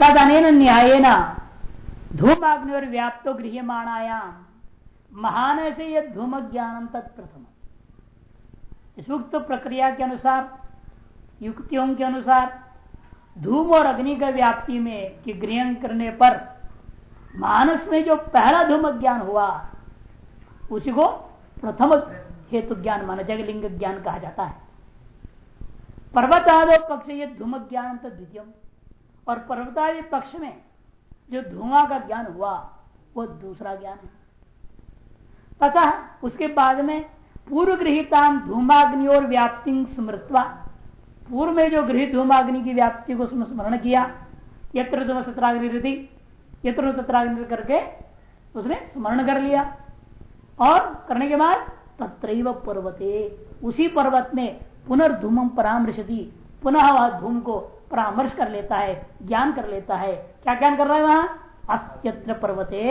तद अन न्याय धूमाग्नि और व्याप्तो गृहमाणायाम महान से यह धूम ज्ञानम तत्प्रथम इस उक्त प्रक्रिया के अनुसार, युक्तियों के अनुसार, धूम और अग्नि का व्याप्ति में कि गृहण करने पर मानस में जो पहला धूम ज्ञान हुआ, उसी को प्रथम हेतु ज्ञान माना जाएगा, लिंग ज्ञान कहा जाता है। पर्वत आदो पक्ष ये धूम ज्ञान तो द्वितीय और पर्वतादि पक्ष में जो धुआँ का ज्ञान हुआ, वो दूसरा ज्ञान है। तथा उसके बाद में पूर्व गृहिता धूमाग्नि और व्याप्ति स्मृतवा, पूर्व में जो गृहित धूमाग्नि की व्याप्ति को स्मरण किया, यत्र धूम सत्राग्नि यत्र सत्राग्नि करके उसने स्मरण कर लिया। और करने के बाद तत्र पर्वते, उसी पर्वत में पुनर्धूम परामृशति, पुनः वह धूम को परामर्श कर लेता है, ज्ञान कर लेता है। क्या ज्ञान कर रहा है वहाँ? अस्त्यत्र पर्वते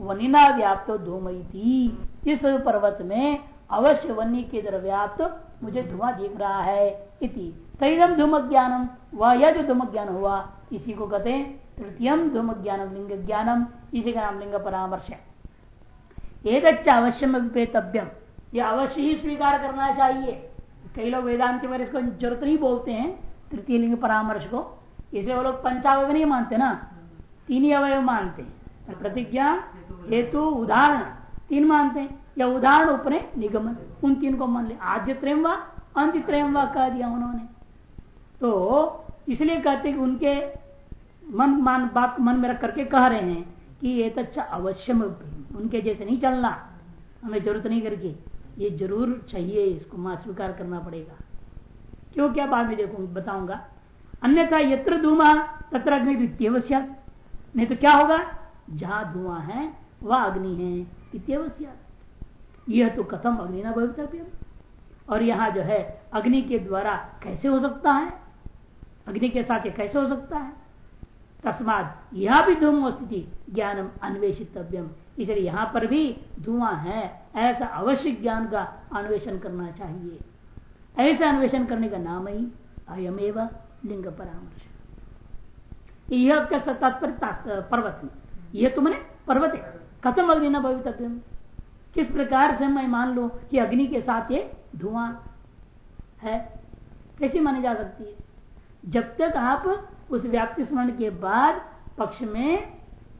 वनिना व्याप्त धूम इस पर्वत में अवश्य वन्य के द्वारा व्याप्त मुझे धुआँ दिख रहा है इति। तैदम धूम ज्ञानम वह यह जो धूम ज्ञान हुआ, इसी को कहते हैं तृतीय धूम ज्ञानम लिंग ज्ञानम। इसी का नाम लिंग परामर्श है। एक अवश्यम विपेतव्यम यह अवश्य ही स्वीकार करना चाहिए। कई लोग वेदांत में इसको ज़रूरत नहीं बोलते हैं। तृतीय लिंग परामर्श को इसे वो लोग पंचावय नहीं मानते ना? तीन ही अवयव मानते। हैं प्रतिज्ञा, हेतु, उदाहरण, तीन मानते। हैं या उदाहरण उपने निगमन उन तीन को मान लिया आद्य त्रयम व व कह दिया उन्होंने। तो इसलिए कहते कि उनके मन, मान, बात मन में रख करके कह रहे हैं कि ये तो अवश्यम उनके जैसे नहीं चलना। हमें ज़रूरत नहीं करके। ये ज़रूर चाहिए, इसको स्वीकार करना पड़ेगा। क्यों क्या बाद में देखूँगा बताऊँगा। अन्यथा यत्र धुआँ तत्र अग्नि द्वितीय नहीं तो क्या होगा? जहाँ धुआँ है, वह अग्नि है इत्यवश्य यह तो कथम अग्नि न भवितव्य और यहाँ जो है, अग्नि के द्वारा कैसे हो सकता है? अग्नि के साथ कैसे हो सकता है? तस्मात यह भी धूम स्थिति, ज्ञानम अन्वेषितव्यम। इसलिए यहाँ पर भी धुआँ है, ऐसा अवश्य ज्ञान का अन्वेषण करना चाहिए। ऐसा अन्वेषण करने का नाम ही अयम एवं लिंग परामर्श। यह तात्पर्य पर्वत में? यह तो मैंने पर्वत है। खत्म अग्नि न भवितव्य किस प्रकार से मैं मान लू कि अग्नि के साथ ये धुआँ है? कैसी मानी जा सकती है? जब तक आप उस व्याप्ति स्मरण के बाद पक्ष में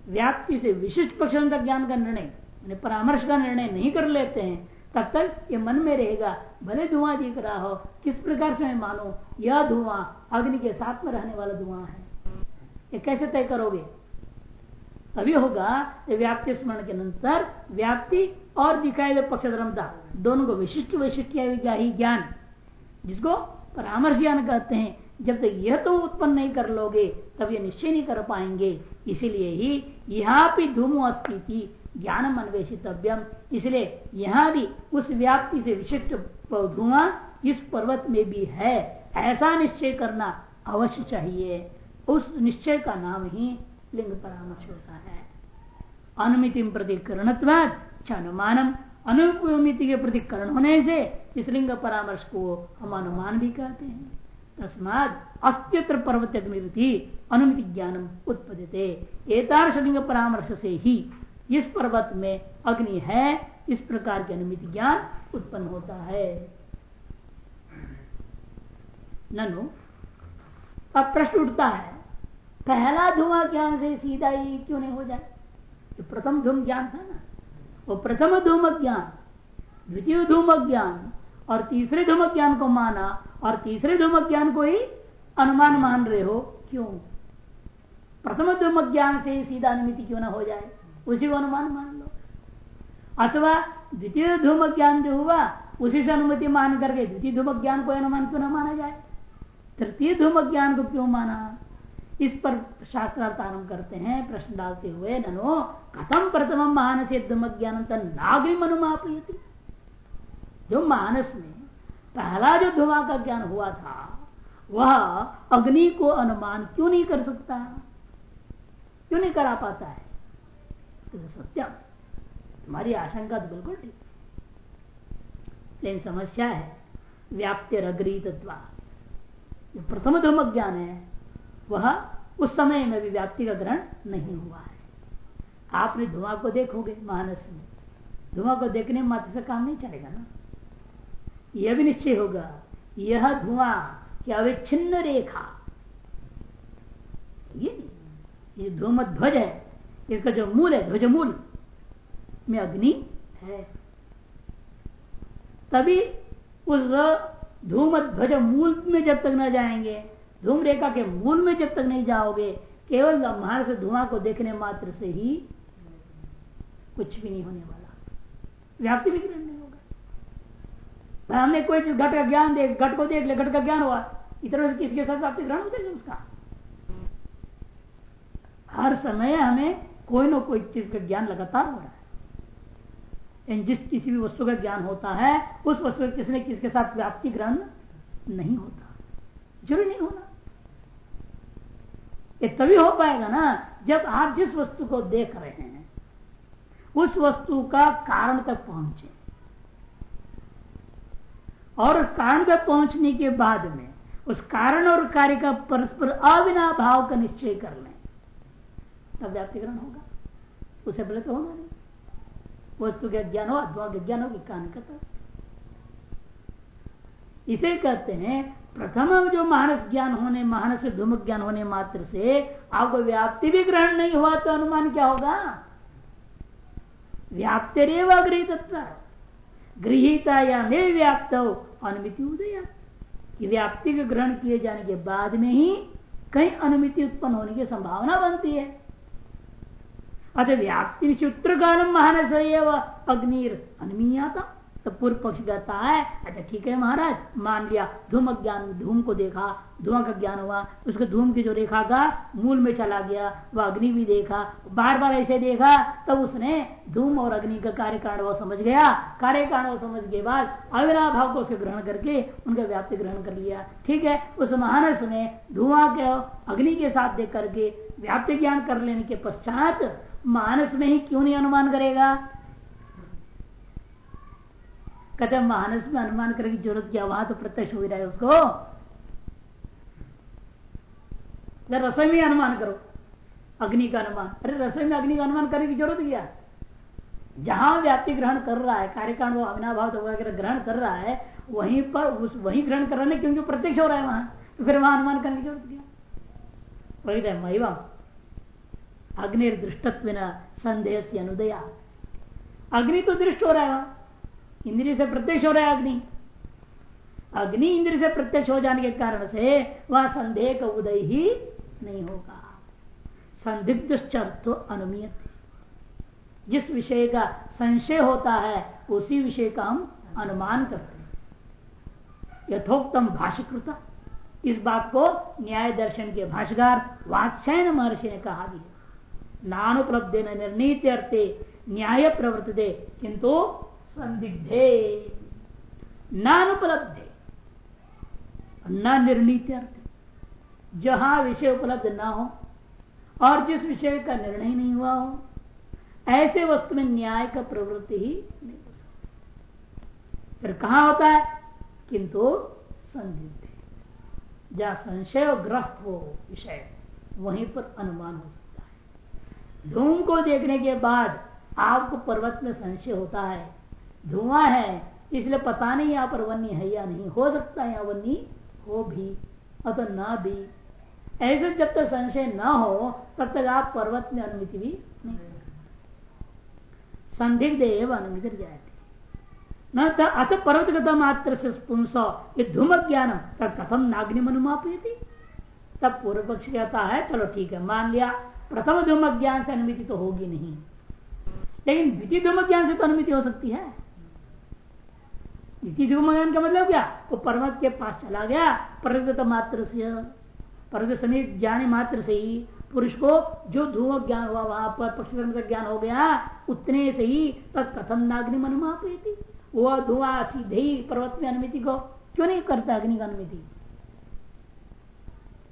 व्याप्ति से विशिष्ट पक्ष ज्ञान का निर्णय परामर्श का निर्णय नहीं कर लेते हैं तब तक ये मन में रहेगा, भले धुआँ दिख रहा हो, किस प्रकार से मैं मानो, यह धुआँ, अग्नि के साथ में रहने वाला धुआँ है। ये कैसे तय करोगे? तभी होगा व्याप्ति स्मरण के अंतर व्याप्ति और दिखाए हुए पक्ष धर्मता दोनों को विशिष्ट वैशिष्ट ही ज्ञान। जिसको परामर्श ज्ञान कहते हैं, जब तक यह तो उत्पन्न नहीं कर लोगे, तब ये निश्चय नहीं कर पाएँगे। इसीलिए ही यहाँ भी धूमो अस्थिति ज्ञानम अन्वेषितव्यम। इसलिए यहाँ भी उस व्याप्ति से विशिष्ट धुआँ इस पर्वत में भी है। ऐसा निश्चय करना अवश्य चाहिए। उस निश्चय का नाम ही लिंग परामर्श होता है। अनुमिति प्रतिकरण अनुमानम अनुमिति के प्रतिकरण होने से इस लिंग परामर्श को हम अनुमान भी कहते हैं। तस्मात अस्तित्र पर्वत अनुमिति ज्ञानम उत्पदते एतार्श लिंग परामर्श से ही इस पर्वत में अग्नि है, इस प्रकार के अनुमिति ज्ञान उत्पन्न होता है। ननु, अब प्रश्न उठता है, पहला धुआँ ज्ञान से सीधा ही क्यों नहीं हो जाए? जो प्रथम धूम ज्ञान था ना। वो प्रथम धूम ज्ञान, द्वितीय धूम ज्ञान, और तीसरे धूम ज्ञान को माना, और तीसरे धूम ज्ञान को ही अनुमान मान रहे हो, क्यों? प्रथम धूम ज्ञान से सीधा अनुमिति क्यों ना हो जाए? उसी को अनुमान मान लो। अथवा द्वितीय धूम ज्ञान जो हुआ, उसी से अनुमति मान करके द्वितीय धूम ज्ञान को अनुमान क्यों न माना जाए? तृतीय धूम ज्ञान को क्यों माना? इस पर शास्त्रार्थ आरंभ करते हैं, प्रश्न डालते हुए, ननो, कथम प्रथम महान से धूम ज्ञान नागिम अनुमापयती जो मानस में पहला जो धुआँ का ज्ञान हुआ था, वह अग्नि को अनुमान क्यों नहीं कर सकता? क्यों नहीं करा पाता है? सत्यम तुम्हारी आशंका तो बिल्कुल ठीक। लेकिन समस्या है व्याप्ति अग्री तत्व जो प्रथम धूम ज्ञान है, वह उस समय में भी व्याप्ति का ग्रहण नहीं हुआ है। आपने धुआँ को देखोगे मानस में। धुआँ को देखने मात्र से काम नहीं चलेगा ना। यह भी निश्चय होगा, यह धुआँ कि अविच्छिन्न रेखा। ये ये धूम ध्वज है। इसका जो मूल है, ध्वज मूल में अग्नि है। तभी उस धूम ध्वज मूल में जब तक न जाएँगे धूम रेखा के मूल में जब तक नहीं जाओगे, केवल महार से धुआँ को देखने मात्र से ही कुछ भी नहीं होने वाला। व्याप्ति भी ग्रहण नहीं होगा। हमने कोई चीज़, घट का ज्ञान देख, घट को देख ले, घट का ज्ञान हुआ इतना किसके साथ व्याप्ति ग्रहण होते उसका। हर समय हमें कोई ना कोई चीज़ का ज्ञान लगातार हो रहा है। जिस किसी भी वस्तु का ज्ञान होता है, उस वस्तु का किसने किसके साथ व्याप्ति ग्रहण नहीं होता। ज़रूरी नहीं होना। ये तभी हो पाएगा ना जब आप जिस वस्तु को देख रहे हैं, उस वस्तु का कारण तक पहुँचे। और उस कारण तक पहुँचने के बाद में, उस कारण और कार्य का परस्पर अविना भाव का निश्चय कर लें। तब व्याप्तिकरण होगा। उसे पहले तो होगा नहीं। वस्तु का ज्ञान हो, अथवा ज्ञान हो का तो इसे कहते हैं, प्रथम जो मानस ज्ञान होने, मानस धूम ज्ञान होने मात्र से आपको व्याप्ति भी ग्रहण नहीं हुआ तो अनुमान क्या होगा? व्याप्तरेव गृहित गृहिता या मे व्याप्त हो, अनुमिति उदय। कि व्याप्ति के ग्रहण किए जाने के बाद में ही कहीं अनुमिति उत्पन्न होने की संभावना बनती है। अतः व्याप्ति सूत्र कालम महानस अग्निर अनुमीयता। तो पूर्व पक्ष कहता है। अच्छा ठीक है महाराज। मान लिया। धूम ज्ञान धूम को देखा। धुआँ का ज्ञान हुआ। उसके धूम की जो रेखा का मूल में चला गया, वह अग्नि भी देखा। बार बार ऐसे देखा, तब उसने धूम और अग्नि का कार्य कारण वो समझ गया। कार्य कारण वो समझ के बाद अविरा भाव को उसके ग्रहण करके उनका व्याप्ति ग्रहण कर लिया। ठीक है, उस महानस ने धुआँ के अग्नि के साथ देख करके व्याप्ति ज्ञान कर लेने के पश्चात मानस में ही क्यों नहीं अनुमान करेगा? कहते मानस में अनुमान करने की ज़रूरत क्या? वहाँ तो प्रत्यक्ष हो रहा है उसको। रसोई में अनुमान करो, अग्नि का अनुमान। अरे, रसोई में अग्नि का अनुमान करने की ज़रूरत क्या? जहाँ व्याप्ति ग्रहण कर रहा है, कार्यकांड वो अग्नाभाव वगैरह ग्रहण कर रहा है, वहीं पर उस, वहीं ग्रहण कर रहे क्योंकि प्रत्यक्ष हो रहा है वहाँ तो फिर वहाँ अनुमान करने की ज़रूरत क्या? वही महिमा अग्निर्दृष्टत्व संदेह से अनुदया। अग्नि तो दृष्ट हो रहा है इंद्रिय से प्रत्यक्ष हो रहा है अग्नि। अग्नि इंद्रिय से प्रत्यक्ष हो जाने के कारण से वह संदेह का उदय ही नहीं होगा। संदिग्ध तो अनुमियत। जिस विषय का संशय होता है, उसी विषय का हम अनुमान करते हैं। यथोक्तम भाषिकृता इस बात को न्याय दर्शन के भाषागार वात्सायन महर्षि ने कहा भी नानुपलब्ध निर्णीत अर्थे, न्याय प्रवर्तते, किंतु संदिग्धे। नानुपलब्धे। न निर्णीत अर्थ। जहाँ विषय उपलब्ध ना हो, और जिस विषय का निर्णय नहीं हुआ हो, ऐसे वस्तु में न्याय का प्रवृत्ति ही नहीं हो सकती। फिर कहा होता है? किंतु संदिग्ध। जहाँ संशय ग्रस्त हो विषय, वहीं पर अनुमान हो सकता है। धूम को देखने के बाद आपको पर्वत में संशय होता है। धुआँ है, इसलिए पता नहीं यहाँ पर वन्य है या नहीं। हो सकता है यहाँ वन्य हो भी अथवा ना भी। ऐसे जब तक संशय ना हो, तब तक आप पर्वत में अनुमति भी नहीं संदिग्ध एवं अनुमति जाए न अथ पर्वतगत मात्र से पुंसो ये धूम ज्ञान कथम नाग्नि मनुमापी तब पूर्व पक्ष कहता है, चलो ठीक है, मान लिया प्रथम धूम ज्ञान से अनुमति तो होगी नहीं। लेकिन द्वितीय धूम ज्ञान से तो अनुमति हो सकती है। द्वितीय धूम ज्ञान का मतलब क्या? वो पर्वत के पास चला गया प्रगत मात्र से पर्वत समीप ज्ञान मात्र से ही, पुरुष को जो धूम ज्ञान हुआ, वहाँ पर पक्षकर्म का ज्ञान हो गया, उतने से ही तब कथम नाग्नि मनुमा थी वो धुआँ सीधे ही पर्वत में अनुमिति को क्यों नहीं करता अग्नि का अनुमिति?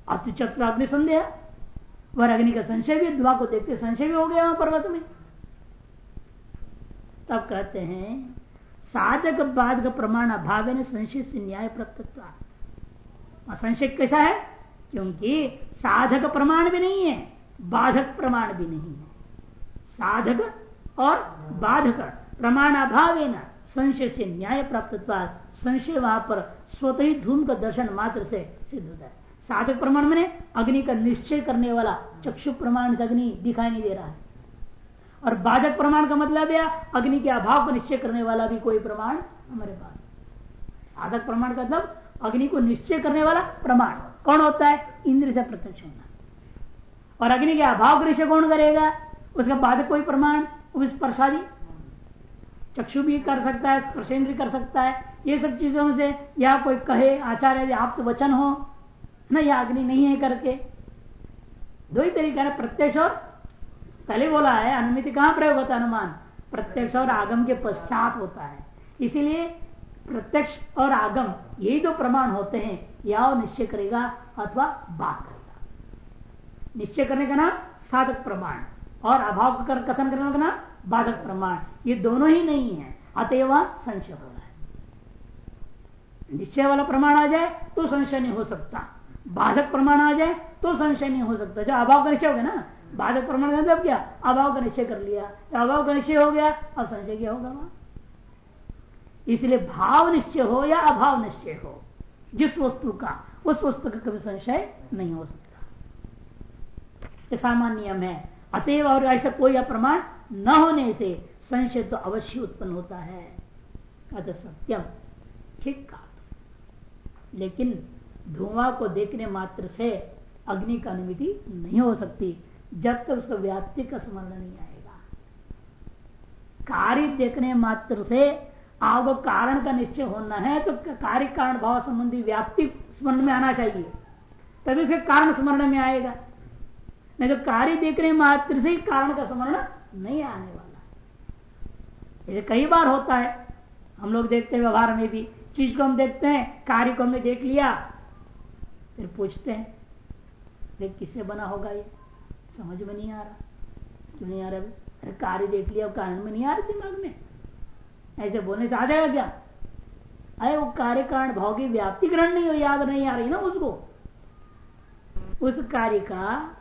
अस्थि चक्र अग्नि संदेह वह अग्नि का संशय भी, धुआँ को देखते संशय भी हो गया वहाँ पर्वत में। तब कहते हैं, साधक बाद का प्रमाण अभाव ने संशय से न्याय प्रत्यत्व संशय कैसा है? क्योंकि साधक प्रमाण भी नहीं है, बाधक प्रमाण भी नहीं है। साधक और बाधक, प्रमाण अभाव संशय से न्याय प्राप्त संशय वहाँ पर स्वतः ही धूम का दर्शन मात्र से सिद्ध होता है। साधक प्रमाण मैंने अग्नि का निश्चय करने वाला चक्षु प्रमाण से अग्नि दिखाई नहीं दे रहा है। और बाधक प्रमाण का मतलब है अग्नि के अभाव को निश्चय करने वाला भी कोई प्रमाण हमारे पास साधक प्रमाण का मतलब अग्नि को निश्चय करने वाला प्रमाण। कौन होता है? इंद्र से प्रत्यक्ष होना। और अग्नि के अभाव का निश्चय कौन करेगा? उसका बाधक कोई प्रमाण? उस प्रसादी चक्षु भी कर सकता है स्पर्शेंद्र कर सकता है। ये सब चीज़ों से या कोई कहे, आचार्य आप तो वचन हो, न यह अग्नि नहीं है करके। दो ही तरीका है, प्रत्यक्ष और पहले बोला है, अनुमिति कहाँ प्रयोग होता है अनुमान? प्रत्यक्ष और आगम के पश्चात होता है। इसीलिए प्रत्यक्ष और आगम, यही दो प्रमाण होते हैं। या निश्चय करेगा अथवा बात करेगा। निश्चय करने का नाम साधक प्रमाण और अभाव का कथन करने का नाम बाधक प्रमाण, ये दोनों ही नहीं है। अतएव संशय हो रहा है। निश्चय वाला प्रमाण आ जाए तो संशय नहीं हो सकता। बाधक प्रमाण आ जाए तो संशय नहीं हो सकता। जो अभाव का निश्चय हो गया ना बाधक प्रमाण का मतलब क्या? अभाव का निश्चय कर लिया। अभाव का निश्चय हो गया, अब संशय क्या होगा वहाँ? इसलिए भाव निश्चय हो या अभाव निश्चय हो, जिस वस्तु का, उस वस्तु का कभी संशय नहीं हो सकता। सामान्य नियम है। अतएव और ऐसा कोई प्रमाण न होने से संशय तो अवश्य उत्पन्न होता है। अतः सत्यम। ठीक कहा लेकिन धुआँ को देखने मात्र से अग्नि का अनुमति नहीं हो सकती, जब तक उसको व्याप्ति का स्मरण नहीं आएगा। कार्य देखने मात्र से आपको कारण का निश्चय होना है तो कार्य कारण भाव संबंधी व्याप्ति स्मरण में आना चाहिए। तभी उसे कारण स्मरण में आएगा। नहीं तो कार्य देखने मात्र से ही कारण का स्मरण नहीं आने वाला ये कई बार होता है। हम लोग देखते हैं व्यवहार में भी। चीज़ को हम देखते हैं, कार्य को हमने देख लिया, फिर पूछते हैं, देख, किससे बना होगा ये? समझ में नहीं आ रहा। क्यों नहीं आ रहा अरे, कार्य देख लिया, कारण में नहीं आ रहा दिमाग में। ऐसे बोलने से आ जाएगा क्या? अरे, वो कार्य, कारण भाव की व्याप्ति ग्रहण नहीं हो याद नहीं आ रही ना उसको उस कार्य का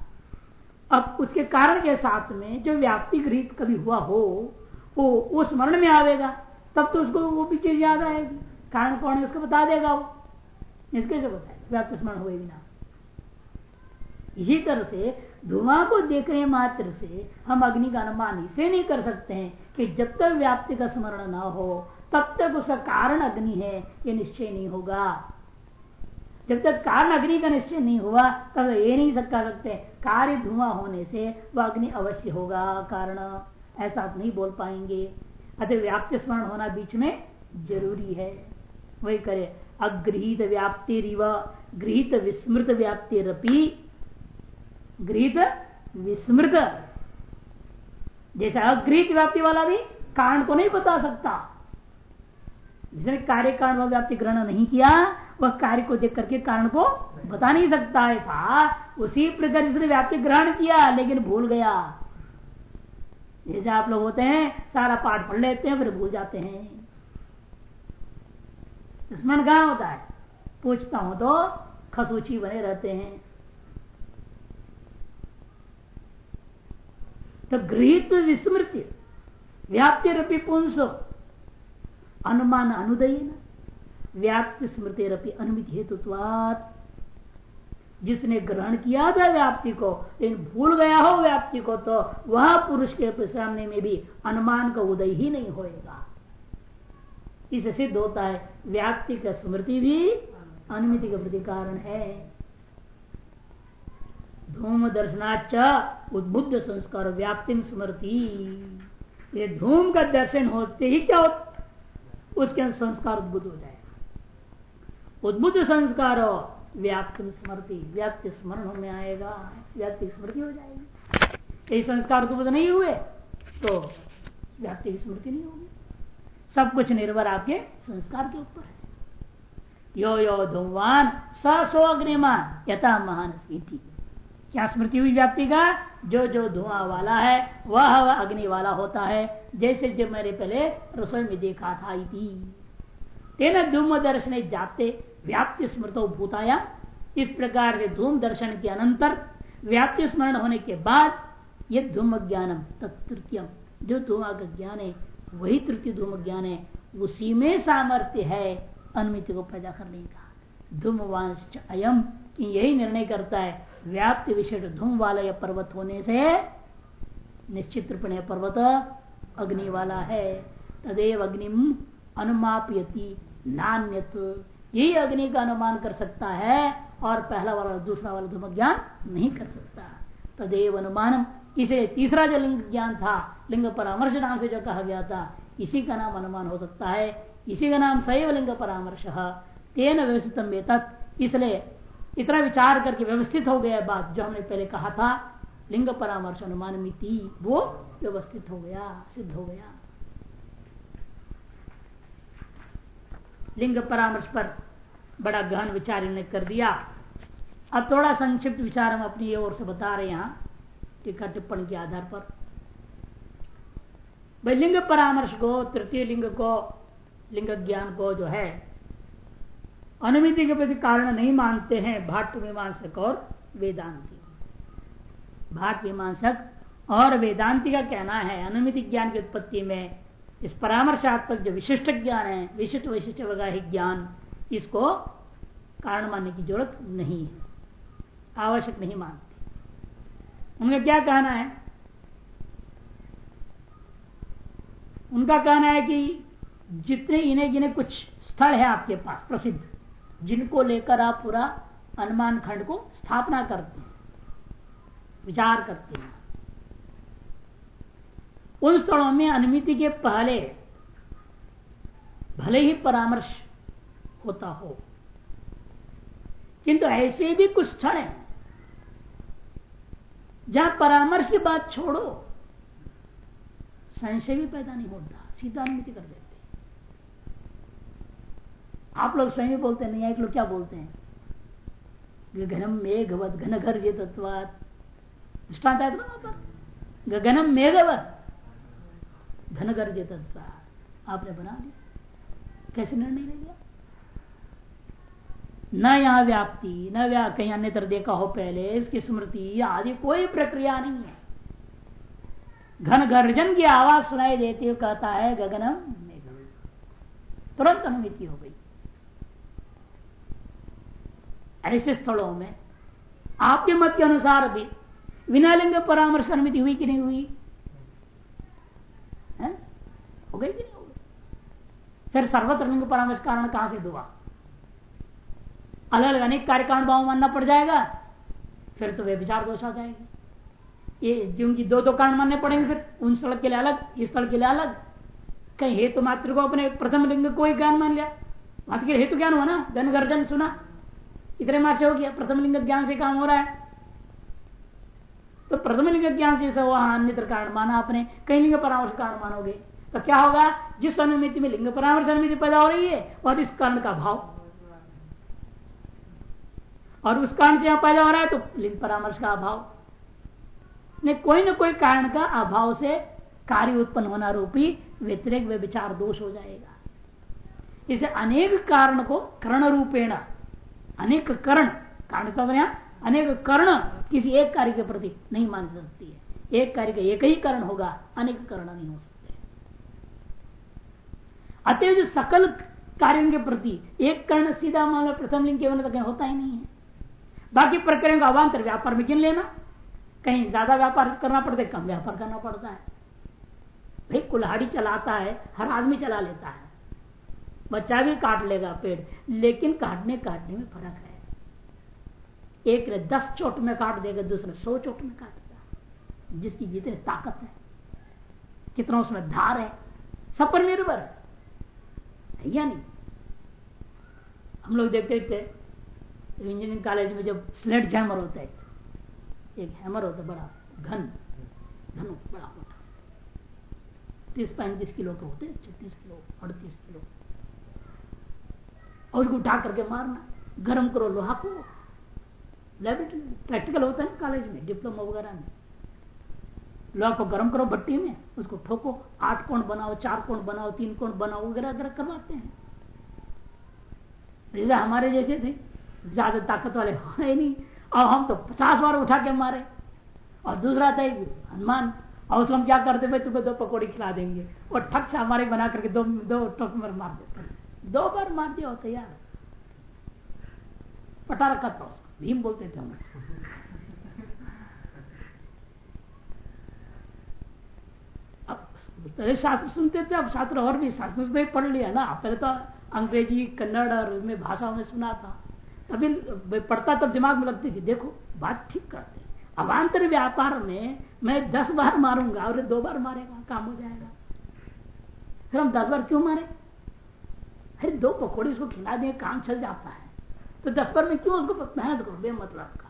अब उसके कारण के साथ में जो व्याप्ति गृहित कभी हुआ हो, वो वो स्मरण में आवेगा। तब तो उसको वो भी चीज़ याद आएगी। कारण कौन है उसको बता देगा वो। इसके से बताएगा व्याप्त स्मरण हुए बिना। इसी तरह से धुआँ को देखने मात्र से हम अग्नि का अनुमान इसे नहीं कर सकते हैं कि जब तक व्याप्ति का स्मरण ना हो, तब तक उसका कारण अग्नि है, ये निश्चय नहीं होगा। जब तक कारण अग्नि का निश्चय नहीं हुआ, तब ये नहीं सकता सकते कार्य धुआँ होने से वह अग्नि अवश्य होगा, कारण। ऐसा आप नहीं बोल पाएँगे। अतः व्याप्त स्मरण होना बीच में ज़रूरी है। वही करे। अगृहित व्याप्ति रिव, गृहित विस्मृत व्याप्ति रपी, गृहित विस्मृत। जैसे अगृहित व्याप्ति वाला भी कारण को नहीं बता सकता। जिसने कार्य कारण व्याप्ति ग्रहण नहीं किया वह कार्य को देख करके कारण को बता नहीं सकता है। था उसी प्रकार जिसने व्याप्ति ग्रहण किया, लेकिन भूल गया। जैसे आप लोग होते हैं, सारा पाठ पढ़ लेते हैं, फिर भूल जाते हैं। स्मरण कहा होता है? पूछता हूँ तो खसूची बने रहते हैं। तो गृहित विस्मृति, व्याप्ति रूपी पुंस, अनुमान अनुदय व्याप्ति स्मृति रपी अनुमित हेतुत्वात जिसने ग्रहण किया था व्याप्ति को, लेकिन भूल गया हो व्याप्ति को तो वह पुरुष के सामने में भी अनुमान का उदय ही नहीं होएगा। इसे सिद्ध होता है, व्याप्ति का स्मृति भी अनुमिति का प्रति कारण है। धूम दर्शनाच उद्बुद्ध संस्कार व्याप्ति स्मृति। ये धूम का दर्शन होते ही क्या होता उसके संस्कार उद्बुद्ध हो जाएगा। उद्बुद्ध संस्कार व्याप्ति स्मृति, व्याप्ति स्मरण में आएगा, व्याप्ति स्मृति हो जाएगी। यही संस्कार उद्बुद्ध नहीं हुए तो व्याप्ति स्मृति नहीं होगी। सब कुछ निर्भर आपके संस्कार के ऊपर है। यो यो धुमान सो अग्निमान यथा महान स्थिति। क्या स्मृति हुई व्याप्ति का? जो जो धुआँ वाला है, वह वह अग्नि वाला होता है, जैसे जब मैंने पहले रसोई में देखा था तेना धूम दर्शन जाते व्याप्ति स्मृतो भूताया। इस प्रकार के धूम दर्शन के अनंतर, व्याप्ति स्मरण होने के बाद यह धूम ज्ञानम तत्तृतीयम। जो धूमा का ज्ञान है वही तृतीय धूम ज्ञान है उसी में सामर्थ्य है, अनुमिति को पैदा करने का। धूम अयम यही निर्णय करता है, व्याप्ति विशेष धूम वाला यह पर्वत होने से निश्चित रूप पर्वत अग्नि वाला है। तदेव अग्निम अनुमापयति, नान्यत यही अग्नि का अनुमान कर सकता है और पहला वाला, दूसरा वाला धूम ज्ञान नहीं कर सकता। तदेव अनुमानम। इसे तीसरा जो लिंग ज्ञान था, लिंग परामर्श नाम से जो कहा गया था, इसी का नाम अनुमान हो सकता है। इसी का नाम सैव लिंग परामर्श। तेन व्यवस्थित इसलिए इतना विचार करके व्यवस्थित हो गया बात जो हमने पहले कहा था। लिंग परामर्श अनुमान मिति वो व्यवस्थित हो गया, सिद्ध हो गया। लिंग परामर्श पर बड़ा गहन विचार इन्हें कर दिया। अब थोड़ा संक्षिप्त विचार हम अपनी ओर से बता रहे यहाँ टीका टिप्पणी के आधार पर। भाई, लिंग परामर्श को, तृतीय लिंग को, लिंग ज्ञान को जो है, अनुमिति के प्रति कारण नहीं मानते हैं भाट मीमांसक और वेदांति। भाट मीमांसक और वेदांति का कहना है, अनुमिति ज्ञान की उत्पत्ति में इस परामर्शात्मक जो विशिष्ट ज्ञान है, विशिष्ट वैशिष्ट वैवाहिक ज्ञान, इसको कारण मानने की ज़रूरत नहीं है। आवश्यक नहीं मानते। उनका क्या कहना है? उनका कहना है कि जितने इन्हें, जिन्हें कुछ स्थल है आपके पास प्रसिद्ध, जिनको लेकर आप पूरा अनुमान खंड को स्थापना करते हैं, विचार करते हैं उन स्थलों में अनुमिति के पहले भले ही परामर्श होता हो। किंतु ऐसे भी कुछ स्थल हैं जहाँ परामर्श की बात छोड़ो, संशय भी पैदा नहीं होता, सीधा अनुमति कर देते आप लोग स्वयं बोलते नहीं, एक लोग क्या बोलते हैं? गगनम मेघवत घन घर ये तत्वात दृष्टांत है वहाँ पर? गगनम मेघवत। ये तत्वात आपने बना दिया। कैसे निर्णय ले लिया? न यहाँ व्याप्ति, न व्या, कहीं अन्य देखा हो पहले, इसकी स्मृति, आदि कोई प्रक्रिया नहीं है। घन गर्जन की आवाज़ सुनाई देती हुई कहता है, गगनम तुरंत अनुमिति हो गई। ऐसे स्थलों में आपके मत के अनुसार भी विनालिंग परामर्श अनुमिति हुई कि नहीं हुई है? हो गई कि नहीं हो फिर सर्वत्र लिंग परामर्श कारण कहाँ से हुआ? अलग अलग अनेक कार्य कारण भाव मानना पड़ जाएगा, फिर तो वे विचार दोष आ जाएगी। ये क्योंकि दो दो कारण मानने पड़ेंगे फिर, उन स्थल के लिए अलग, इस स्थल के लिए अलग। कहीं हेतु मात्र को अपने प्रथम लिंग को ही ज्ञान मान लिया। मात्र के हेतु ज्ञान हुआ ना धन गर्जन सुना। इतने मार्च हो गया, प्रथम लिंग ज्ञान से काम हो रहा है। तो प्रथम लिंग ज्ञान से वहाँ अन्य कारण माना आपने कई लिंग परामर्श कारण मानोगे। तो क्या होगा? जिस अनुमिति में लिंग परामर्श अनुमिति पैदा हो रही है, वह इस कारण का भाव। और उस कारण से यहाँ पैदा हो रहा है तो लिंग परामर्श का अभाव। ने कोई ना कोई कारण का अभाव से कार्य उत्पन्न होना रूपी व्यतिरिक वे विचार दोष हो जाएगा। इसे अनेक कारण को, कर्ण रूपेण, अनेक कर्ण, कारण का यहाँ, अनेक कर्ण किसी एक कार्य के प्रति नहीं मान सकती है। एक कार्य का एक ही कारण होगा, अनेक कर्ण नहीं हो सकते। अतः जो सकल कार्यों के प्रति एक कर्ण सीधा मामला प्रथम लिंग केवल होता ही नहीं है। बाकी प्रक्रिया का अवान्तर व्यापार में गिन लेना। कहीं ज़्यादा व्यापार करना पड़ता है, कम व्यापार करना पड़ता है। भाई, कुल्हाड़ी चलाता है, हर आदमी चला लेता है। बच्चा भी काट लेगा पेड़, लेकिन काटने काटने में फ़र्क है। एक ने दस चोट में काट देगा, दूसरे सौ चोट में काटेगा जिसकी जितनी ताकत है, कितना उसमें धार है, सब पर निर्भर है। या नहीं? हम लोग देखते थे इंजीनियरिंग कॉलेज में जब स्लेट जैमर होता है, एक हैमर होता है बड़ा, घन घन बड़ा होता तीस पैंतीस किलो के होते छत्तीस किलो, अड़तीस किलो। और उसको उठा करके मारना, गर्म करो, लोहा को लेबोरेटरी प्रैक्टिकल होता है कॉलेज में डिप्लोमा वगैरह में। लोहा को गर्म करो भट्टी में, उसको ठोको, आठ कोण बनाओ, चार कोण बनाओ, तीन कोण बनाओ, वगैरह वगैरह करवाते हैं। जैसे हमारे जैसे थे, ज़्यादा ताकत वाले है नहीं। और हम तो पचास बार उठा के मारे। और दूसरा था हनुमान और उसको हम क्या करते भाई तुम्हें दो पकौड़ी खिला देंगे। और ठक से हमारे बना करके दो दो टोक में मार देते दो बार मार दिया होता यार पटा रखा था भीम बोलते थे हम पहले शास्त्र सुनते थे, अब शास्त्र और भी, शास्त्र में पढ़ लिया ना। पहले तो अंग्रेज़ी, कन्नड़ और में भाषा में सुना था। तभी पढ़ता तब दिमाग में लगती थी, देखो, बात ठीक करते अवान्तर व्यापार में मैं दस बार मारूँगा और दो बार मारेगा, काम हो जाएगा। फिर हम दस बार क्यों मारे? अरे दो पकौड़ी उसको खिला दें, काम चल जाता है। तो दस बार में क्यों उसको मेहनत करो, बेमतलब का?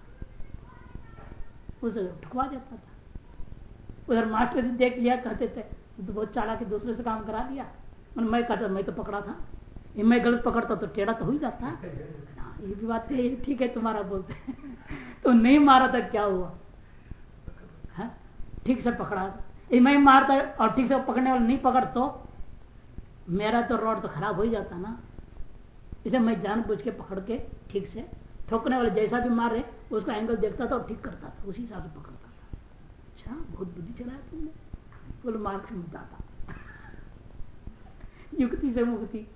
उसे ठुकवा जाता था। उधर मास्टर देख लिया, कहते थे तो बहुत चाला के दूसरे से काम करा दिया। मैं कहता मैं तो पकड़ा था। मैं गलत पकड़ता तो टेढ़ा तो हो ही जाता। हाँ, ये भी बात है ठीक है तुम्हारा बोलते तो नहीं मारा था क्या हुआ? हाँ, ठीक से पकड़ा। ये मैं मारता और ठीक से पकड़ने वाला नहीं पकड़ तो मेरा तो रोड तो खराब हो ही जाता ना। इसे मैं जान बुझ के पकड़ के ठीक से ठोकने वाले जैसा भी मार उसका एंगल देखता था और ठीक करता था उसी हिसाब से पकड़ता था। अच्छा बहुत बुद्धि चलाया तुमने। बोलो मार्ग से मुद्दा था युक्ति से मुक्ति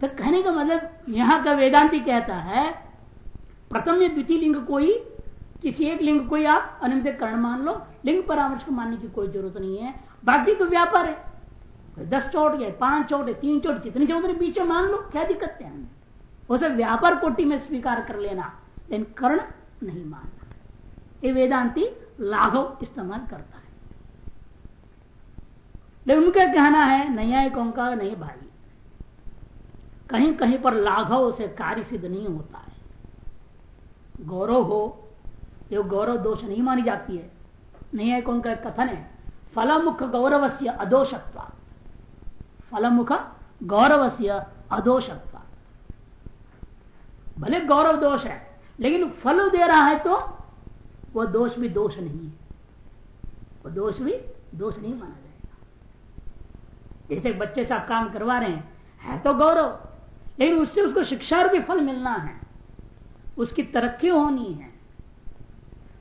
तो कहने का मतलब यहाँ का वेदांति कहता है, प्रथम या द्वितीय लिंग कोई, किसी एक लिंग कोई आप अनिमित कर्ण मान लो, लिंग परामर्श को मानने की कोई ज़रूरत नहीं है। बाकी तो व्यापार है। दस चोट या पाँच चोट है तीन चोट, जितनी चोट बीच में मान लो, क्या दिक्कत है हमें? उसे व्यापार कोटि में स्वीकार कर लेना, लेकिन कर्ण नहीं मानना। ये वेदांति लाघव इस्तेमाल करता है। लेकिन उनका कहना है न्यायिकों का नहीं भाई। कहीं कहीं पर लाघव से कार्य सिद्ध नहीं होता है। गौरव हो, ये गौरव दोष नहीं मानी जाती है। न्यायिकों का कथन है? फलमुख गौरव से अदोषत्व फलमुख गौरव से अदोषत्व भले गौरव दोष है, लेकिन फल दे रहा है तो वह दोष भी दोष नहीं है। वह दोष भी दोष नहीं माना जाएगा। जैसे बच्चे से आप काम करवा रहे हैं, है तो गौरव, लेकिन उससे उसको शिक्षा भी फल मिलना है। उसकी तरक्की होनी है।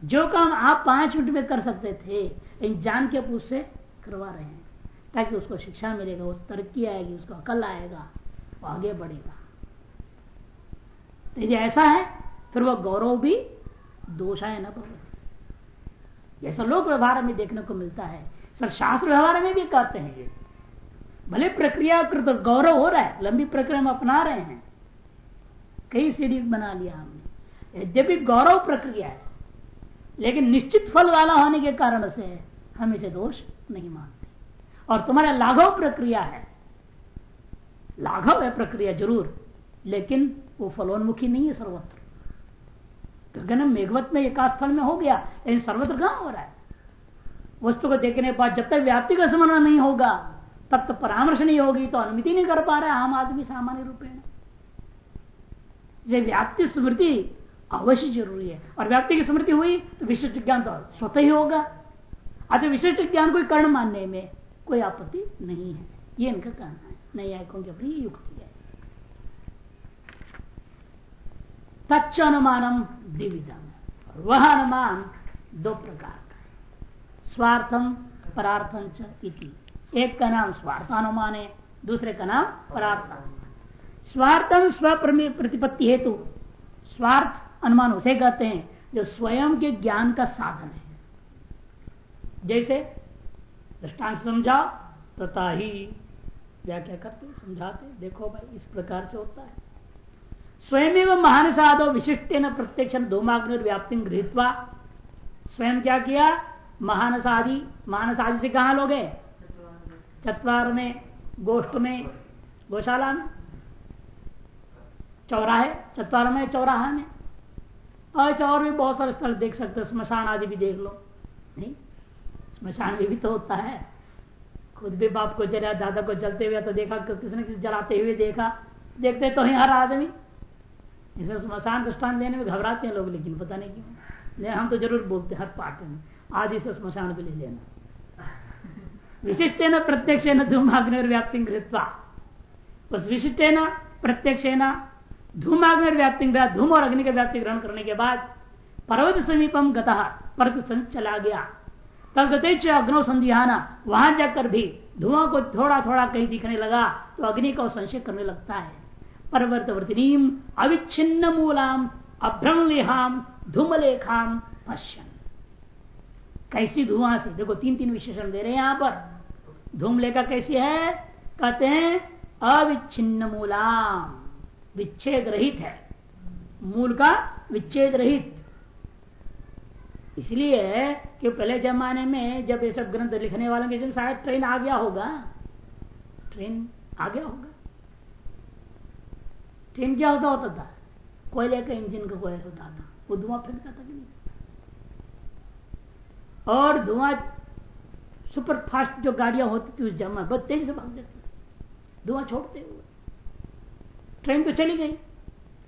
जो काम आप पाँच मिनट में कर सकते थे, लेकिन जान के उससे करवा रहे हैं, ताकि उसको शिक्षा मिलेगा, उस तरक्की आएगी, उसको अकल आएगा, वो आगे बढ़ेगा। तो यदि ऐसा है, फिर वह गौरव भी दोषाय न भगवत जैसा लोक व्यवहार में देखने को मिलता है। सर, शास्त्र व्यवहार में भी कहते हैं ये। भले प्रक्रिया कृत गौरव हो रहा है, लंबी प्रक्रिया में अपना रहे हैं। कई सीढ़ी बना लिया हमने। भी गौरव प्रक्रिया है, लेकिन निश्चित फल वाला होने के कारण से हम इसे दोष नहीं मानते। और तुम्हारा लाघव प्रक्रिया है। लाघव है प्रक्रिया ज़रूर, लेकिन वो फलोन्मुखी नहीं है सर्वत्र। गगन मेघवत में एक स्थल में हो गया, लेकिन सर्वत्र कहाँ हो रहा है? वस्तु को देखने के बाद जब तक व्याप्ति का स्मरण नहीं होगा, तब तक परामर्श नहीं होगी तो अनुमति नहीं कर पा रहा है आम आदमी सामान्य रूप में व्याप्ति स्मृति अवश्य ज़रूरी है, और व्याप्ति की स्मृति हुई तो विशिष्ट ज्ञान तो स्वतः ही होगा। अतः विशिष्ट ज्ञान कोई कर्ण मानने में कोई आपत्ति नहीं है। ये इनका कहना है। नहीं आयकों की अपनी युक्ति है तच्च अनुमानम द्विविधम। वह अनुमान दो प्रकार का स्वार्थम, परार्थम इति। एक का नाम स्वार्थानुमान है, दूसरे का नाम परार्थानुमान स्वार्थम स्व प्रतिपत्ति हेतु स्वार्थ अनुमान उसे कहते हैं जो स्वयं के ज्ञान का साधन है। जैसे, दृष्टांत समझाओ, तथा ही व्याख्या करते, समझाते, देखो भाई, इस प्रकार से होता है। स्वयं महान साधो विशिष्ट न प्रत्यक्ष धूमाग्नि व्याप्ति गृहत्वा स्वयं क्या किया? महानस आदि मानस आदि से कहा लोगे? चतवार में गोष्ठ में गौशाला में चौराहे? चतवार में चौराहा में और और भी बहुत सारे स्थल देख सकते हो, स्मशान आदि भी देख लो। नहीं, स्मशान भी तो होता है। खुद भी बाप को जला, दादा को जलते हुए तो देखा किसी ने किसी जलाते हुए देखा? देखते तो ही हर आदमी। इसे स्मशान दृष्टान देने में घबराते हैं लोग, लेकिन पता नहीं क्यों। हम तो ज़रूर बोलते हैं, हर पाठ में। आदि से स्मशान पे ले लेना। विशिष्ट न प्रत्यक्ष न धूमाग्नि व्याप्ति कृत्वा उस विशिष्ट न प्रत्यक्ष धूमाग्नि व्याप्ति धूम और अग्नि का व्याप्ति ग्रहण करने के बाद पर्वत समीपम गता पर्वत समीप चला गया। तब गते अग्नो संध्याना वहाँ जाकर भी धुआँ को थोड़ा थोड़ा कहीं दिखने लगा तो अग्नि का संशय करने लगता है। पर्वतवर्तिनीम अविच्छिन्न मूलाम अभ्रमलेहाम धूमलेखाम पश्यन। कैसी धुआँ से? देखो तीन तीन विशेषण दे रहे हैं यहाँ पर। धूमलेखा कैसी है? कहते हैं अविच्छिन्न मूलाम विच्छेद रहित है। मूल का विच्छेद रहित। इसलिए कि पहले जमाने में जब ये सब ग्रंथ लिखने वालों के दिन शायद ट्रेन आ गया होगा। ट्रेन आ गया होगा। ट्रेन क्या होता होता था कोयले का इंजन का कोयल होता था वो धुआँ फेंकता था कि नहीं? और धुआँ सुपर फास्ट जो गाड़ियाँ होती थी, उस जमा बहुत तेज़ी से भाग जाती धुआँ छोड़ते हुए। ट्रेन तो चली गई।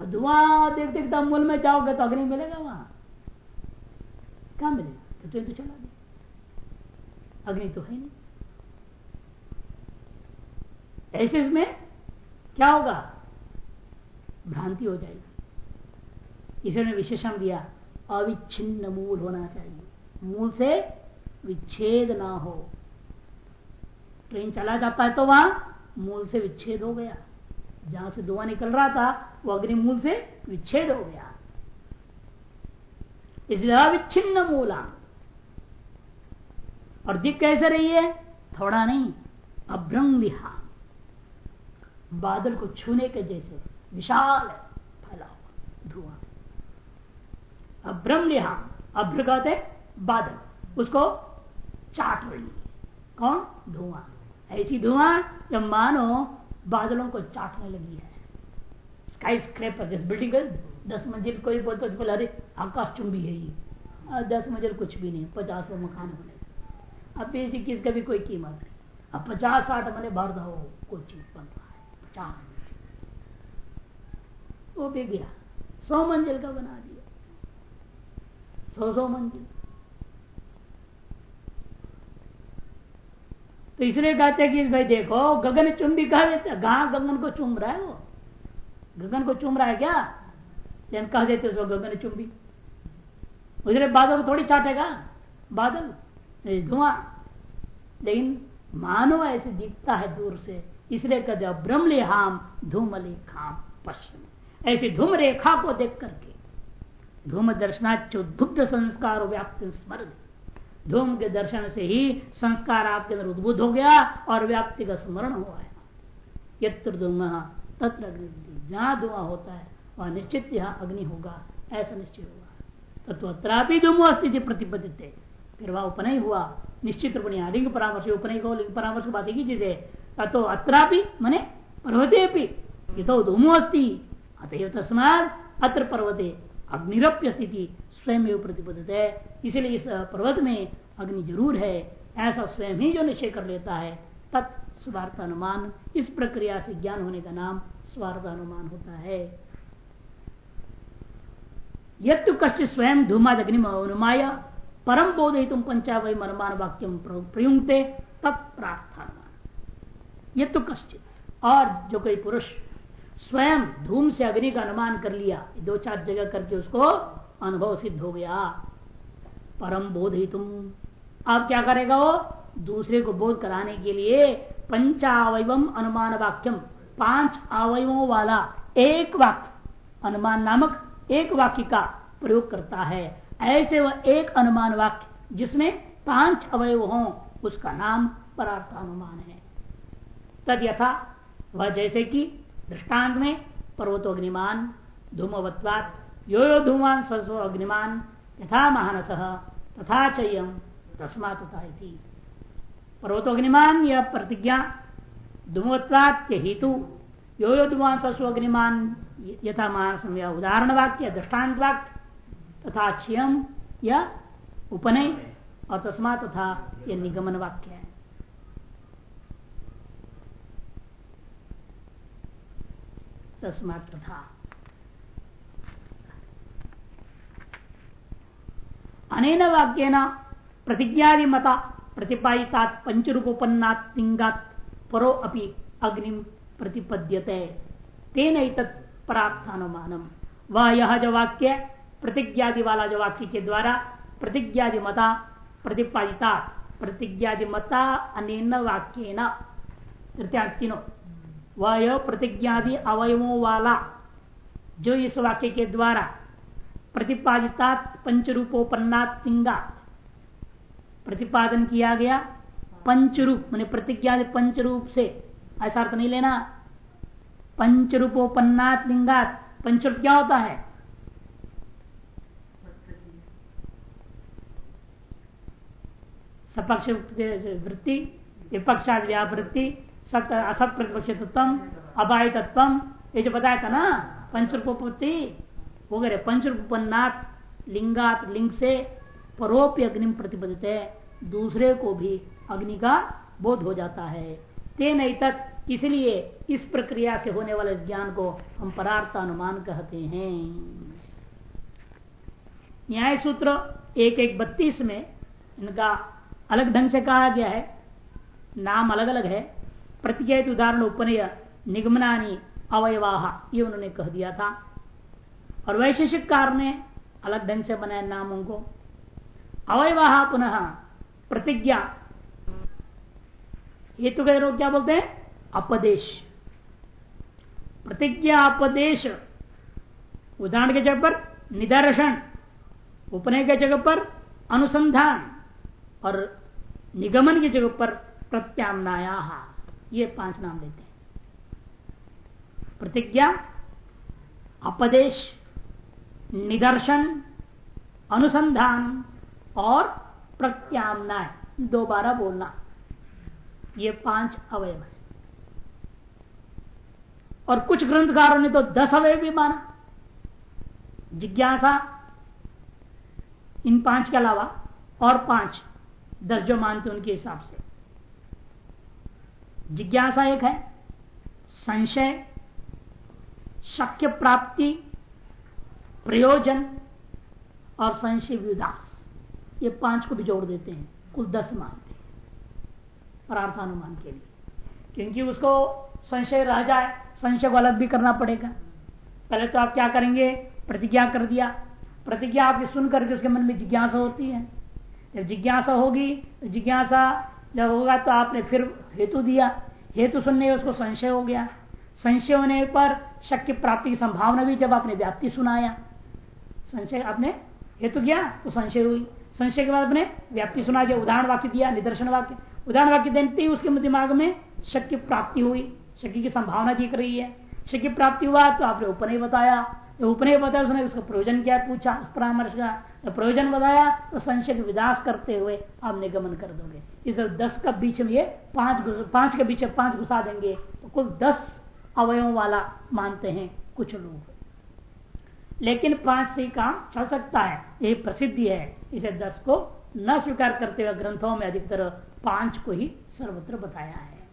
और धुआँ देख देखते अमूल में जाओगे तो अग्नि मिलेगा वहाँ। क्या मिलेगा? तो ट्रेन तो चला गया। अग्नि तो है नहीं। ऐसे में क्या होगा? भ्रांति हो जाएगी। इसने विशेषण दिया अविच्छिन्न मूल होना चाहिए। मूल से विच्छेद ना हो। ट्रेन चला जाता है तो वहाँ मूल से विच्छेद हो गया। जहाँ से धुआँ निकल रहा था, वो अग्निमूल से विच्छेद हो गया। इसलिए अविच्छिन्न मूला और दिख कैसे रही है? थोड़ा नहीं, अभ्रंग विहा बादल को छूने के जैसे। विशाल है, फैला हुआ, धुआँ। अभ्रम लिहा अभ्र कहते बादल। उसको चाट रही कौन? धुआँ। ऐसी धुआँ जब मानो बादलों को चाटने लगी है। स्काई स्क्रेपर जिस बिल्डिंग दस मंजिल कोई बोलते तो अरे, आकाश चुंबी है ये। दस मंजिल कुछ भी नहीं, पचास में मकान बने अब बेसी किसका भी कोई कीमत नहीं। अब पचास साठ, मैंने भर दो कोई चीज़ बन रहा है, पचास वो भी गया सौ मंजिल का बना दिया। सौ सौ मंजिल। तो इसलिए कहते हैं कि भाई देखो, गगन चुंबी कहा देते कहा गगन को चुम रहा है वो। गगन को चुम रहा है क्या? लेकिन कह देते उसको गगन चुंबी उसने बादल को थोड़ी चाटेगा बादल? धुआँ। लेकिन मानो ऐसे दिखता है दूर से। इसलिए कहते ब्रह्म हाम धूम खाम पश्चिम ऐसी धूम रेखा को देख करके, धूम दर्शनाचुद्ध संस्कार व्याप्त स्मरण। धूम के दर्शन से ही संस्कार आपके अंदर उद्भुत हो गया और व्याप्ति का स्मरण हुआ है यत्र तत्र अग्नि जहाँ धुआँ होता है, वह निश्चित यहाँ अग्नि होगा, ऐसा निश्चित होगा तत्वत्रापि धूमो स्थिति प्रतिपदित फिर वह उपनय हुआ। निश्चित रूप लिंग परामर्श उपनय को लिंग परामर्श बात की चीज़ है तो अत्रापि, मने पर्वते ये तो धूमो अस्थि अतएव तस्मात अत्र पर्वते अग्निरप्य स्थिति स्वयं प्रतिबद्ध है इसलिए इस पर्वत में अग्नि ज़रूर है। ऐसा स्वयं ही जो निश्चय कर लेता है, तत् स्वार्थ अनुमान इस प्रक्रिया से ज्ञान होने का नाम स्वार्थ अनुमान होता है। यु कष्ट स्वयं धूमादग्नि अनुमाय परम बोधित पंचावय अनुमान वाक्यम प्रयुक्ते तत्प्रार्थानुमान यु कश्चित। और जो कोई पुरुष स्वयं धूम से अग्नि का अनुमान कर लिया। दो चार जगह करके उसको अनुभव सिद्ध हो गया। परम बोध ही तुम। अब क्या करेगा वो? दूसरे को बोध कराने के लिए पंचावयवम अनुमान वाक्यम। पाँच अवयवों वाला एक वाक्य, अनुमान नामक एक वाक्य का प्रयोग करता है। ऐसे वह एक अनुमान वाक्य, जिसमें पाँच अवयव हो, उसका नाम परार्थानुमान है। तद यथा। वह जैसे कि दृष्टांत में, पर्वतोग्निमान, धूमवत्वात यो यो धूमान सरसो अग्निमान, यथा महानस तथा चयम तस्मा तथा पर्वतोग्निमान, यह प्रतिज्ञा। धूमत्वात के हेतु। यो यो धुमान सरसो अग्निमान, यथा महानस उदाहरण वाक्य दृष्टांत वाक्य तथा क्षयम या उपनय। और तस्मा तथा यह निगमन वाक्य है। तस्मात तथा। अनेन वाक्यन प्रतिज्ञादि मता प्रतिपादिता पंचरूपोपन्नात परो अपि अग्नि प्रतिपद्यते। तेन परार्थानुमानम। वह यह जो वाक्य प्रतिज्ञादि वाला जो वाक्य के द्वारा प्रतिज्ञादि मता प्रतिपादिता प्रतिज्ञादि मता अनेन वाक्य तृतीय वह प्रतिज्ञादि अवयवों वाला, जो इस वाक्य के द्वारा प्रतिपादिता पंच पंचरूपोपन्नात प्रतिपादन किया गया पंच रूप मैंने प्रतिज्ञा पंच रूप से, ऐसा अर्थ नहीं लेना। पंच पंचरूपोपन्नात लिंगात, पंचरूप क्या होता है? सपक्ष वृत्ति विपक्षा व्यावृत्ति सत असत प्रतिपक्ष तत्व अबाय तत्व ये जो बताया था ना पंचरूपोपत्ति वो कह रहे पंचरूपोपन्नाथ लिंगात लिंग से परोप्य अग्नि है दूसरे को भी अग्नि का बोध हो जाता है। ते नहीं तत्, इसलिए इस प्रक्रिया से होने वाले ज्ञान को हम परार्थ अनुमान कहते हैं। न्याय सूत्र एक एक बत्तीस में इनका अलग ढंग से कहा गया है, नाम अलग अलग है प्रतिज्ञित उदाहरण उपनय निगमनानी अवयवाह ये उन्होंने कह दिया था और वैशेषिक कार ने अलग ढंग से बनाया नामों को अवयवाह पुनः प्रतिज्ञा हेतु तो लोग क्या बोलते हैं अपदेश प्रतिज्ञा अपदेश उदाहरण के जगह पर निदर्शन उपनय के जगह पर अनुसंधान और निगमन की जगह पर प्रत्यामनाया ये पाँच नाम लेते हैं। प्रतिज्ञा, अपदेश, निदर्शन, अनुसंधान और प्रत्यामनाय। दोबारा बोलना। ये पाँच अवयव है। और कुछ ग्रंथकारों ने तो दस अवयव भी माना। जिज्ञासा, इन पाँच के अलावा और पाँच दस जो मानते उनके हिसाब से। जिज्ञासा एक है, संशय, शक्य प्राप्ति, प्रयोजन और संशय विदास। ये पाँच को भी जोड़ देते हैं, कुल दस मानते हैं, प्रार्थानुमान के लिए। क्योंकि उसको संशय रह जाए, संशय को अलग भी करना पड़ेगा। पहले तो आप क्या करेंगे? प्रतिज्ञा कर दिया। प्रतिज्ञा आपकी सुन करके उसके मन में जिज्ञासा होती है। जब जिज्ञासा होगी तो जिज्ञासा जब होगा तो आपने फिर हेतु दिया। हेतु सुनने उसको संशय हो गया। संशय होने पर शक्ति प्राप्ति की संभावना भी जब आपने व्याप्ति सुनाया, संशय आपने हेतु किया तो संशय हुई। संशय के बाद आपने व्याप्ति सुना दिया उदाहरण वाक्य दिया, निदर्शन वाक्य। उदाहरण वाक्य देते ही उसके दिमाग में शक्ति प्राप्ति हुई। शक्ति की संभावना दिख रही है। शक्ति प्राप्ति हुआ तो आपने उपनय बताया। उपनय बताया उसने उसका प्रयोजन क्या पूछा, उस परामर्श का। तो प्रयोजन बताया तो संशय विदास करते हुए आप निगमन कर दोगे। इस दस का बीच में ये पाँच पाँच के बीच में पाँच घुसा देंगे। तो कुल दस अवयों वाला मानते हैं कुछ लोग। लेकिन पाँच से काम चल सकता है। यही प्रसिद्धि है। इसे दस को न स्वीकार करते हुए ग्रंथों में अधिकतर पाँच को ही सर्वत्र बताया है।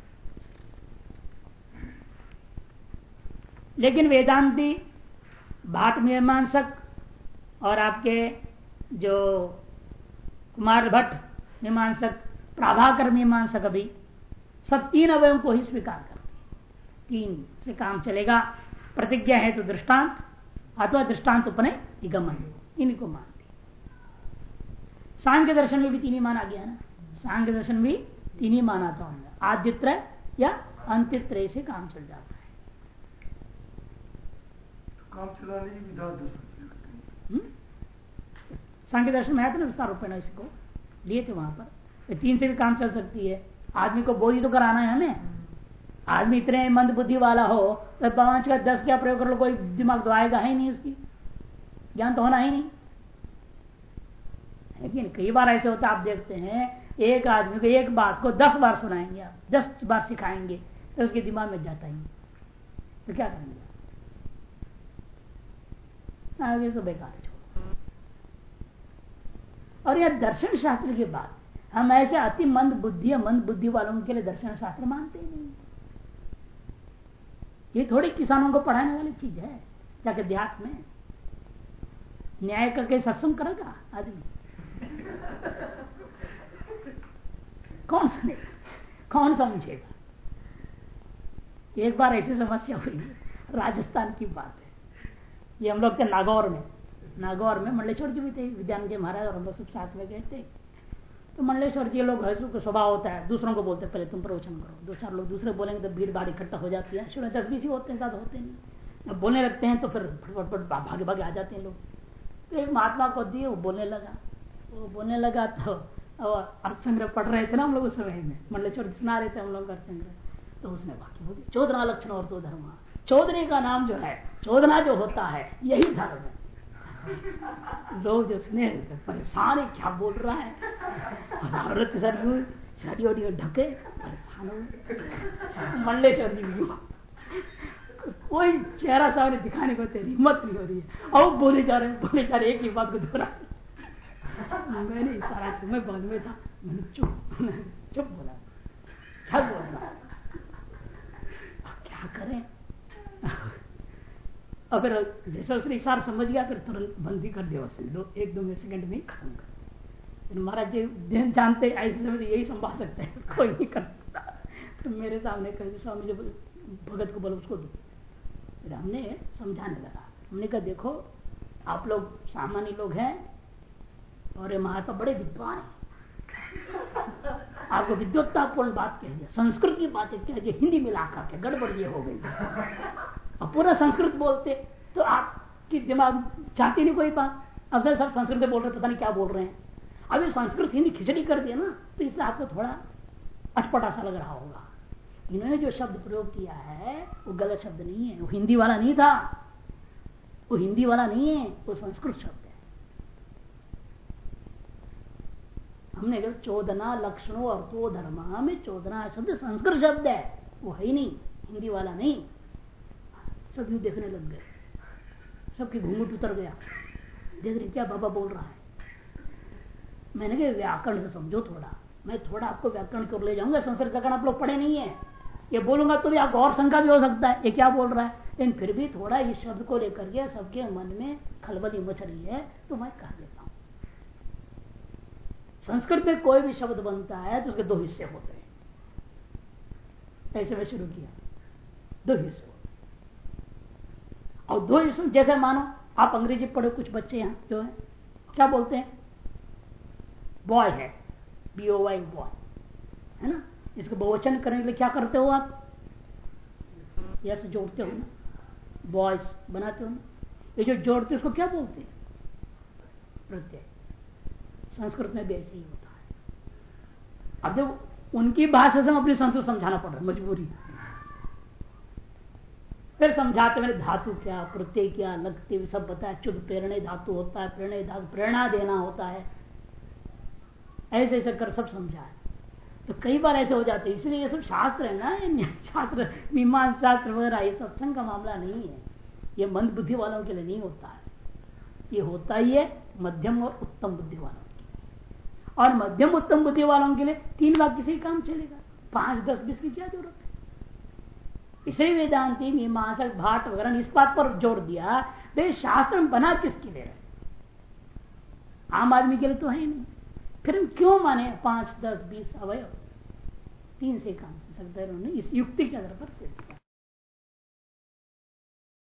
लेकिन वेदांती भाट मीमांसक और आपके जो कुमार भट्ट मीमांसक, प्राभाकर मीमांसक अभी, सब तीन अवयों को ही स्वीकार करते तीन से काम चलेगा। प्रतिज्ञा है तो दृष्टांत, अथवा दृष्टांत उपनय निगमन। इनको मानते सांख्य दर्शन में भी तीन ही माना गया ना? सांख्य दर्शन भी तीन ही माना था। आद्यत्र या अंत्यत्र से काम चल जाता है। की? सांख्य दर्शन में था ना विस्तार रूपेण इसको लिए थे वहाँ पर तीन से भी काम चल सकती है आदमी को बोधी तो कराना है हमें आदमी इतने मंद बुद्धि वाला हो तो पाँच का दस क्या प्रयोग कर लो कोई दिमाग तो आएगा ही नहीं उसकी ज्ञान तो होना ही नहीं लेकिन कई बार ऐसे होता आप देखते हैं एक आदमी को एक बात को दस बार सुनाएँगे आप दस बार सिखाएँगे तो उसके दिमाग में जाता ही तो क्या करेंगे आगे तो बेकार छोड़। और यह दर्शन शास्त्र के बाद हम ऐसे अति मंद बुद्धि मंद बुद्धि वालों के लिए दर्शन शास्त्र मानते ही नहीं। ये थोड़ी किसानों को पढ़ाने वाली चीज़ है जाके देहात में। न्याय करके सत्संग करेगा आदमी? कौन सुनेगा कौन समझेगा? एक बार ऐसी समस्या हुई, राजस्थान की बात। ये हम लोग थे नागौर में। नागौर में मंडलेश्वर जी भी थे विद्यान के महाराज और हम लोग सब साथ में गए थे। तो मंडलेश्वर जी लोग हर का स्वभाव होता है, दूसरों को बोलते पहले तुम प्रवचन करो। दो चार लोग दूसरे बोलेंगे तो भीड़ भाड़ इकट्ठा हो जाती है। शुरू दस बीस ही होते हैं, ज़्यादा होते नहीं। अब बोलने लगते हैं तो फिर फटफट भागे भागे आ जाते हैं लोग। तो एक महात्मा को दिए, वो बोलने लगा। वो बोलने लगा तो अर्थ संग्रह पढ़ रहे थे ना हम लोग उस समय में। मंडलेश्वर सुना रहे थे हम लोग अर्थ तो उसने बाकी बोली चौदना लक्षण और तो धर्म। चौधरी का नाम जो है चौदना जो होता है, यही धर्म है। लोग जो सुने परेशान है, क्या बोल रहा है? औरत साड़ी वाड़ी ढके, परेशान हो मंडलेश्वर जी कोई चेहरा सामने दिखाने को तेरी हिम्मत नहीं हो रही है। और बोले जा रहे बोले जा रहे एक ही बात को दोहरा। मैंने इशारा किया मैं बाद में था, मैंने चुप चुप बोला। क्या बोल रहा क्या करें? फिर जैसे उसने समझ गया, फिर तुरंत बंदी कर दिया उसने दो, एक, दो सेकंड में खत्म कर। महाराज जी जानते ऐसे समय यही संभाल सकते हैं। कोई नहीं कर सकता तो मेरे सामने कह स्वामी जो, भगत को बोलो, उसको दो। फिर हमने समझाने लगा। हमने कहा, देखो, आप लोग सामान्य लोग हैं और ये महात्मा बड़े विद्वान है। आपको विद्वत्तापूर्ण बात कह दिया, संस्कृत की बातें कह दिया, हिंदी मिला करके गड़बड़ ये हो गई। और पूरा संस्कृत बोलते तो आपकी दिमाग चाहती नहीं कोई बात। अब सब संस्कृत बोल रहे, पता नहीं क्या बोल रहे हैं। अभी संस्कृत हिंदी खिचड़ी कर दिया ना तो इससे आपको थोड़ा अटपटा सा लग रहा होगा। इन्होंने जो शब्द प्रयोग किया है, वो गलत शब्द नहीं है, वो हिंदी वाला नहीं था। वो हिंदी वाला नहीं है, वो संस्कृत शब्द है हमने कहा, चौदना लक्षणों अर्थो धर्म में चौदना शब्द संस्कृत शब्द है। वो है ही नहीं, हिंदी वाला नहीं। सब यू देखने लग गए। सबकी घूंघट उतर गया। देख रहे, क्या बाबा बोल रहा है? मैंने कहा, व्याकरण से समझो थोड़ा। मैं थोड़ा आपको व्याकरण की ले जाऊँगा, संस्कृत व्याकरण आप लोग पढ़े नहीं है। ये बोलूँगा तो भी आपको और शंका भी हो सकता है। ये क्या बोल रहा है? लेकिन फिर भी थोड़ा इस शब्द को लेकर के सबके मन में खलबली मच रही है तो मैं कह देता हूँ। संस्कृत में कोई भी शब्द बनता है तो उसके दो हिस्से होते हैं। ऐसे में शुरू किया। दो हिस्से और दो हिस्से जैसे मानो, आप अंग्रेज़ी पढ़े, कुछ बच्चे यहाँ जो है, क्या बोलते हैं? बॉय है। बी ओ वाई बॉय है ना? इसको बहुवचन करने के लिए क्या करते हो आप? यस जोड़ते हो ना? बॉयस बनाते हो ना? ये जो जोड़ते उसको क्या बोलते हैं? प्रत्यय। संस्कृत में भी ऐसे ही होता है। अब जब उनकी भाषा से हम अपनी संस्कृत समझाना पड़ रहा है, मजबूरी। फिर समझाते मैंने धातु क्या, प्रत्यय क्या, लगते सब बताया चुप प्रेरणे धातु होता है, प्रेरणे धातु, प्रेरणा देना होता है। ऐसे ऐसे कर सब समझाए तो कई बार ऐसे हो जाते इसलिए ये सब शास्त्र है ना शास्त्र, मीमांस शास्त्र वगैरह, ये सत्संग का मामला नहीं है। ये मंद बुद्धि वालों के लिए नहीं होता है। ये होता ही है मध्यम और उत्तम बुद्धि वालों और मध्यम उत्तम बुद्धि वालों के लिए तीन वाक्य से ही काम चलेगा। पाँच, दस, बीस की क्या ज़रूरत है? इसे वेदांति, मीमांसक, भाट, वगैरह इस बात पर ज़ोर दिया वे शास्त्र बना किसके लिए आम आदमी के लिए तो है नहीं। फिर हम क्यों माने पाँच, दस, बीस अवयव? तीन से काम सकते हैं इस युक्ति के आधार पर